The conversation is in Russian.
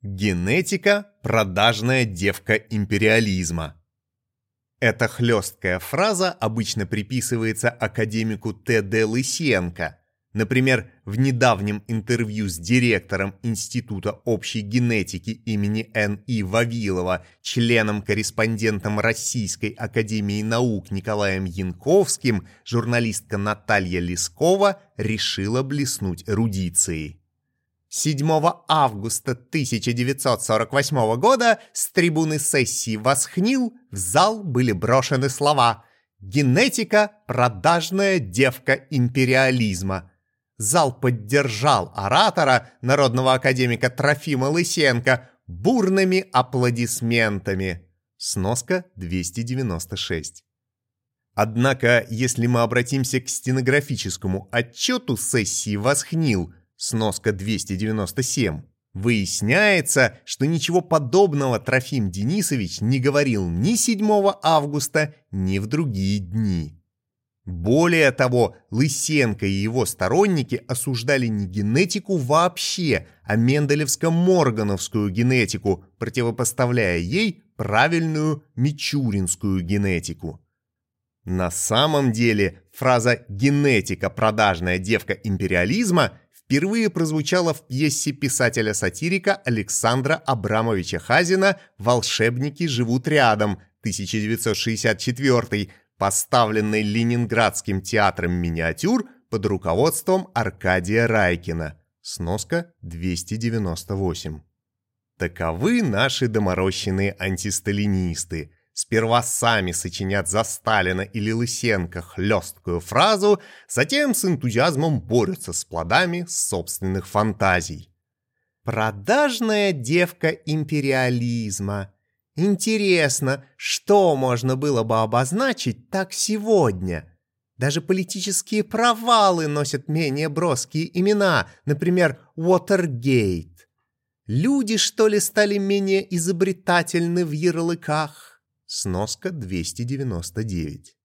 Генетика – продажная девка империализма. Эта хлесткая фраза обычно приписывается академику Т.Д. Лысенко. Например, в недавнем интервью с директором Института общей генетики имени Н.И. Вавилова, членом-корреспондентом Российской академии наук Николаем Янковским, журналистка Наталья Лескова решила блеснуть эрудицией. 7 августа 1948 года с трибуны сессии «Восхнил» в зал были брошены слова «Генетика – продажная девка империализма». Зал поддержал оратора, народного академика Трофима Лысенко, бурными аплодисментами. Сноска 296. Однако, если мы обратимся к стенографическому отчету сессии «Восхнил», сноска 297, выясняется, что ничего подобного Трофим Денисович не говорил ни 7 августа, ни в другие дни. Более того, Лысенко и его сторонники осуждали не генетику вообще, а менделевско-моргановскую генетику, противопоставляя ей правильную мичуринскую генетику. На самом деле фраза «генетика – продажная девка империализма» впервые прозвучала в пьесе писателя-сатирика Александра Абрамовича Хазина «Волшебники живут рядом» 1964, поставленной Ленинградским театром миниатюр под руководством Аркадия Райкина. Сноска 298. Таковы наши доморощенные антисталинисты – Сперва сами сочинят за Сталина или Лысенко хлесткую фразу, затем с энтузиазмом борются с плодами собственных фантазий. «Продажная девка империализма». Интересно, что можно было бы обозначить так сегодня? Даже политические провалы носят менее броские имена, например, Уотергейт. Люди, что ли, стали менее изобретательны в ярлыках? Сноска 299.